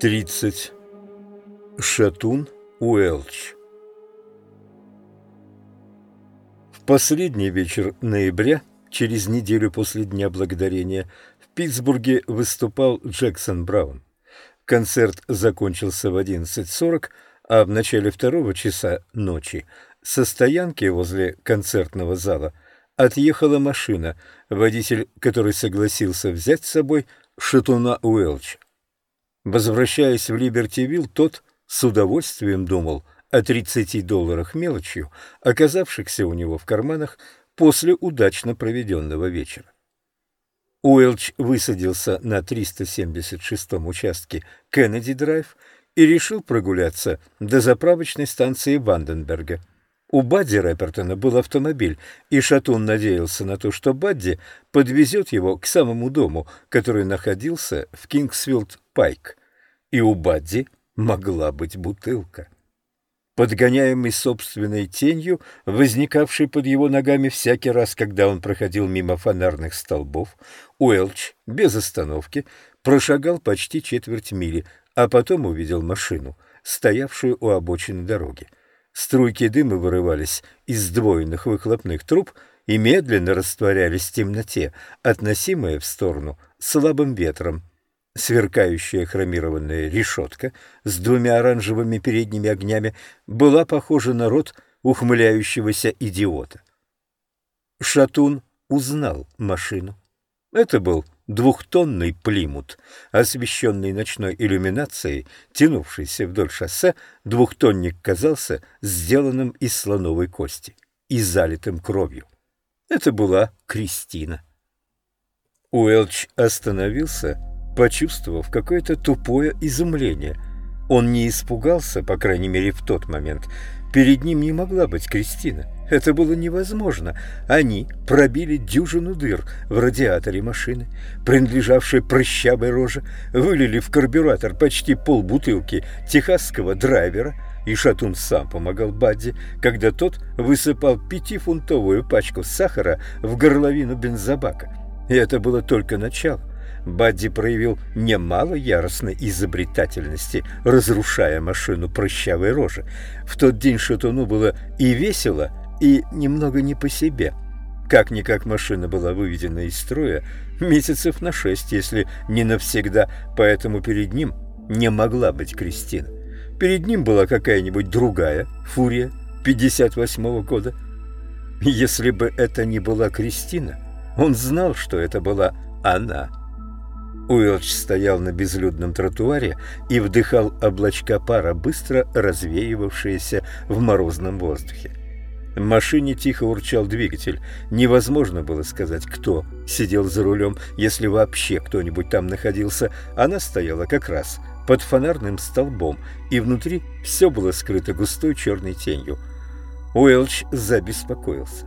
30. Шатун Уэлч В последний вечер ноября, через неделю после Дня Благодарения, в Питтсбурге выступал Джексон Браун. Концерт закончился в 11.40, а в начале второго часа ночи со стоянки возле концертного зала отъехала машина, водитель, который согласился взять с собой Шатуна Уэлча. Возвращаясь в Либертивилл, тот с удовольствием думал о 30 долларах мелочью, оказавшихся у него в карманах после удачно проведенного вечера. Уэлч высадился на 376-м участке Кеннеди-драйв и решил прогуляться до заправочной станции Ванденберга. У Бадди Рэпертона был автомобиль, и Шатун надеялся на то, что Бадди подвезет его к самому дому, который находился в Кингсфилд-Пайк. И у Бадди могла быть бутылка. Подгоняемый собственной тенью, возникавшей под его ногами всякий раз, когда он проходил мимо фонарных столбов, Уэлч без остановки прошагал почти четверть мили, а потом увидел машину, стоявшую у обочины дороги. Струйки дыма вырывались из сдвоенных выхлопных труб и медленно растворялись в темноте, относимые в сторону слабым ветром. Сверкающая хромированная решетка с двумя оранжевыми передними огнями была похожа на рот ухмыляющегося идиота. Шатун узнал машину. Это был двухтонный плимут, освещенный ночной иллюминацией, тянувшийся вдоль шоссе, двухтонник казался сделанным из слоновой кости и залитым кровью. Это была Кристина. Уэлч остановился, почувствовав какое-то тупое изумление. Он не испугался, по крайней мере, в тот момент. Перед ним не могла быть Кристина. Это было невозможно. Они пробили дюжину дыр в радиаторе машины, принадлежавшей прыщавой роже, вылили в карбюратор почти полбутылки техасского драйвера, и Шатун сам помогал Бадди, когда тот высыпал пятифунтовую пачку сахара в горловину бензобака. И это было только начало. Бадди проявил немало яростной изобретательности, разрушая машину прыщавой рожи. В тот день Шатуну было и весело, и немного не по себе. Как-никак машина была выведена из строя месяцев на шесть, если не навсегда, поэтому перед ним не могла быть Кристина. Перед ним была какая-нибудь другая фурия 58-го года. Если бы это не была Кристина, он знал, что это была она. Уилч стоял на безлюдном тротуаре и вдыхал облачка пара, быстро развеивавшиеся в морозном воздухе. В машине тихо урчал двигатель. Невозможно было сказать, кто сидел за рулем, если вообще кто-нибудь там находился. Она стояла как раз под фонарным столбом, и внутри все было скрыто густой черной тенью. Уэлч забеспокоился.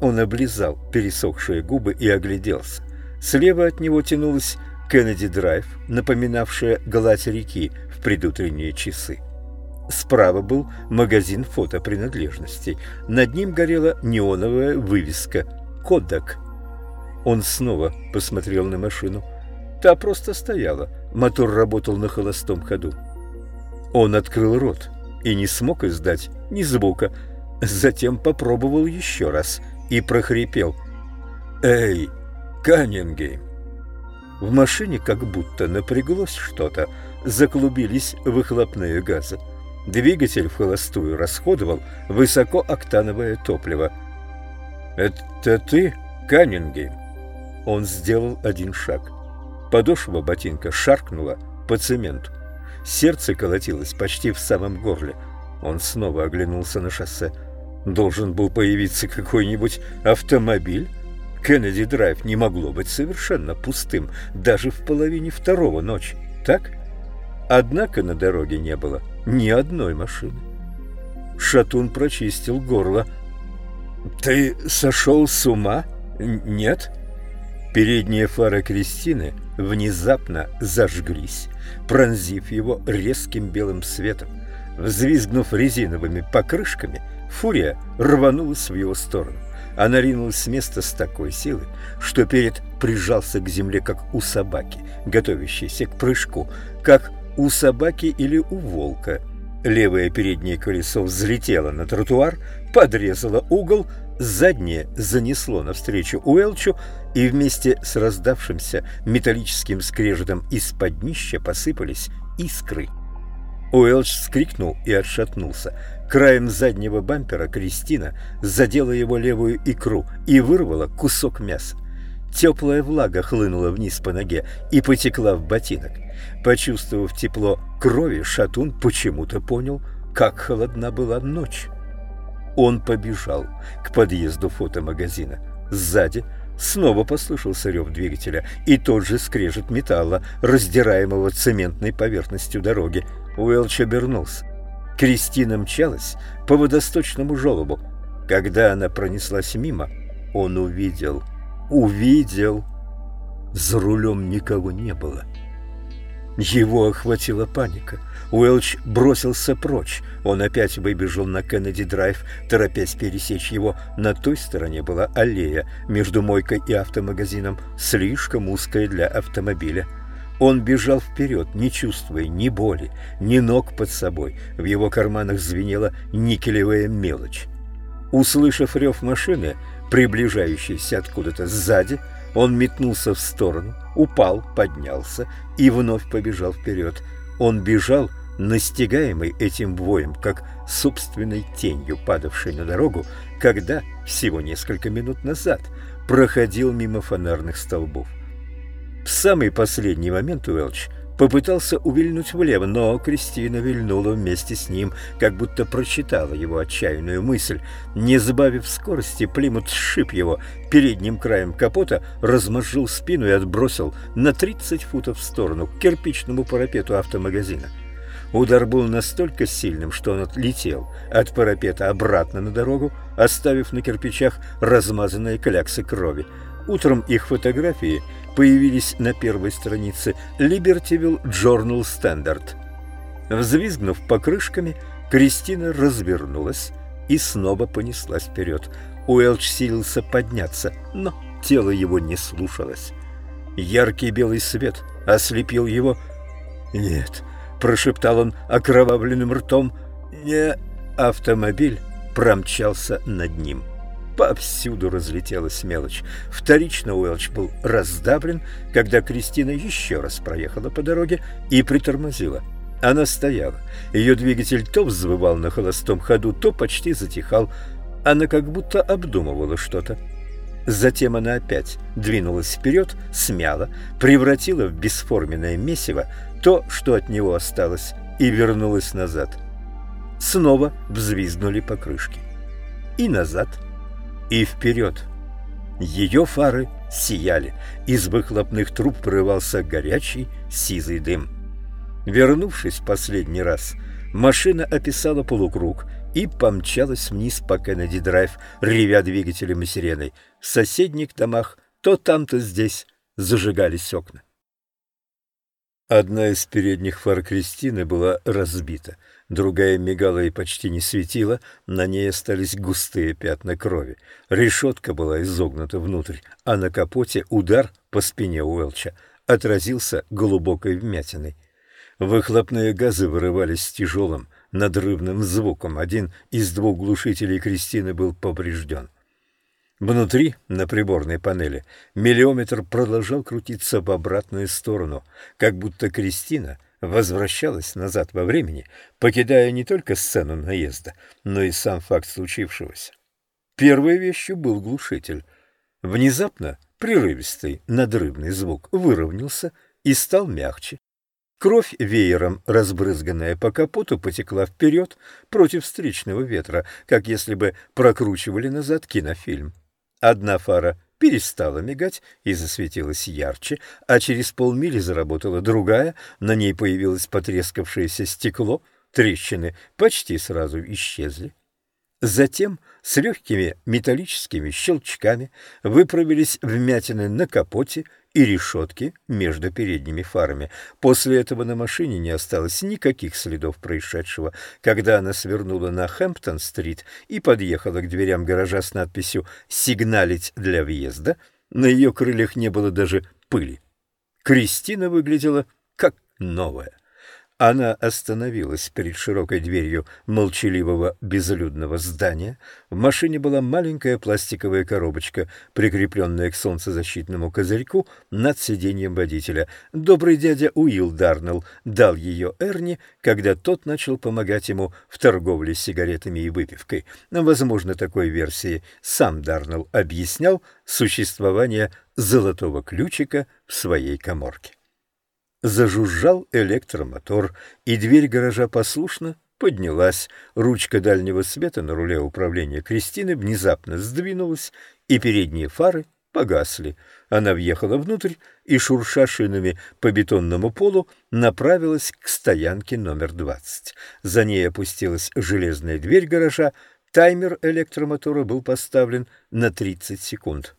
Он облизал пересохшие губы и огляделся. Слева от него тянулась Кеннеди-драйв, напоминавшая гладь реки в предутренние часы. Справа был магазин фотопринадлежностей. Над ним горела неоновая вывеска «Кодак». Он снова посмотрел на машину. Та просто стояла. Мотор работал на холостом ходу. Он открыл рот и не смог издать ни звука. Затем попробовал еще раз и прохрипел. «Эй, Каннингейм!» В машине как будто напряглось что-то, заклубились выхлопные газы. Двигатель вхолостую расходовал высокооктановое топливо. «Это ты, Каннингейм?» Он сделал один шаг. Подошва ботинка шаркнула по цементу. Сердце колотилось почти в самом горле. Он снова оглянулся на шоссе. Должен был появиться какой-нибудь автомобиль. Кеннеди Драйв не могло быть совершенно пустым даже в половине второго ночи. Так? Однако на дороге не было ни одной машины. Шатун прочистил горло. «Ты сошел с ума? Нет?» Передние фары Кристины внезапно зажглись, пронзив его резким белым светом. Взвизгнув резиновыми покрышками, фурия рванулась в его сторону. Она ринулась с места с такой силой, что перед прижался к земле, как у собаки, готовящейся к прыжку, как у собаки или у волка. Левое переднее колесо взлетело на тротуар, подрезало угол, заднее занесло навстречу Уэлчу, и вместе с раздавшимся металлическим скрежетом из-под днища посыпались искры. Уэлч вскрикнул и отшатнулся. Краем заднего бампера Кристина задела его левую икру и вырвала кусок мяса. Теплая влага хлынула вниз по ноге и потекла в ботинок. Почувствовав тепло крови, Шатун почему-то понял, как холодна была ночь. Он побежал к подъезду фотомагазина. Сзади снова послышался рев двигателя и тот же скрежет металла, раздираемого цементной поверхностью дороги. Уэлч обернулся. Кристина мчалась по водосточному желобу. Когда она пронеслась мимо, он увидел увидел. За рулем никого не было. Его охватила паника. Уэлч бросился прочь. Он опять выбежал на Кеннеди-драйв, торопясь пересечь его. На той стороне была аллея между мойкой и автомагазином, слишком узкая для автомобиля. Он бежал вперед, не чувствуя ни боли, ни ног под собой. В его карманах звенела никелевая мелочь. Услышав рев машины, приближающийся откуда-то сзади, он метнулся в сторону, упал, поднялся и вновь побежал вперед. Он бежал, настигаемый этим воем, как собственной тенью, падавшей на дорогу, когда, всего несколько минут назад, проходил мимо фонарных столбов. В самый последний момент Уэлч – Попытался увильнуть влево, но Кристина вильнула вместе с ним, как будто прочитала его отчаянную мысль. Не забавив скорости, Плимут сшиб его передним краем капота, размозжил спину и отбросил на 30 футов в сторону, к кирпичному парапету автомагазина. Удар был настолько сильным, что он отлетел от парапета обратно на дорогу, оставив на кирпичах размазанные кляксы крови. Утром их фотографии появились на первой странице Libertyville Journal Standard. Взвизгнув покрышками, Кристина развернулась и снова понеслась вперед. Уэлч силился подняться, но тело его не слушалось. Яркий белый свет ослепил его. «Нет», — прошептал он окровавленным ртом, — «не...» Автомобиль промчался над ним. Повсюду разлетелась мелочь. Вторично Уэлч был раздавлен, когда Кристина еще раз проехала по дороге и притормозила. Она стояла. Ее двигатель то взвывал на холостом ходу, то почти затихал. Она как будто обдумывала что-то. Затем она опять двинулась вперед, смяла, превратила в бесформенное месиво то, что от него осталось, и вернулась назад. Снова взвизгнули покрышки. И назад – и вперед. Ее фары сияли, из выхлопных труб прорывался горячий сизый дым. Вернувшись последний раз, машина описала полукруг и помчалась вниз по Кеннеди-драйв, ревя двигателем и сиреной. В соседних домах то там, то здесь зажигались окна. Одна из передних фар Кристины была разбита — другая мигала и почти не светила, на ней остались густые пятна крови. Решетка была изогнута внутрь, а на капоте удар по спине Уэлча отразился глубокой вмятиной. Выхлопные газы вырывались с тяжелым, надрывным звуком. Один из двух глушителей Кристины был поврежден. Внутри, на приборной панели, миллиометр продолжал крутиться в обратную сторону, как будто Кристина — возвращалась назад во времени, покидая не только сцену наезда, но и сам факт случившегося. Первой вещью был глушитель. Внезапно прерывистый надрывный звук выровнялся и стал мягче. Кровь, веером разбрызганная по капоту, потекла вперед против встречного ветра, как если бы прокручивали назад кинофильм. Одна фара перестала мигать и засветилась ярче, а через полмили заработала другая, на ней появилось потрескавшееся стекло, трещины почти сразу исчезли. Затем с легкими металлическими щелчками выправились вмятины на капоте и решетки между передними фарами. После этого на машине не осталось никаких следов происшедшего. Когда она свернула на Хэмптон-стрит и подъехала к дверям гаража с надписью «Сигналить для въезда», на ее крыльях не было даже пыли. Кристина выглядела как новая. Она остановилась перед широкой дверью молчаливого безлюдного здания. В машине была маленькая пластиковая коробочка, прикрепленная к солнцезащитному козырьку над сиденьем водителя. Добрый дядя Уилл Дарнелл дал ее Эрни, когда тот начал помогать ему в торговле сигаретами и выпивкой. Возможно, такой версии сам Дарнелл объяснял существование золотого ключика в своей коморке. Зажужжал электромотор, и дверь гаража послушно поднялась. Ручка дальнего света на руле управления Кристины внезапно сдвинулась, и передние фары погасли. Она въехала внутрь и, шурша шинами по бетонному полу, направилась к стоянке номер 20. За ней опустилась железная дверь гаража, таймер электромотора был поставлен на 30 секунд.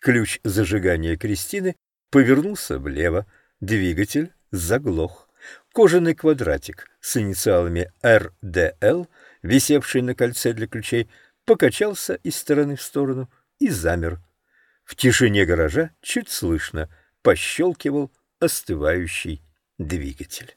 Ключ зажигания Кристины повернулся влево, Двигатель заглох. Кожаный квадратик с инициалами РДЛ, висевший на кольце для ключей, покачался из стороны в сторону и замер. В тишине гаража чуть слышно пощелкивал остывающий двигатель.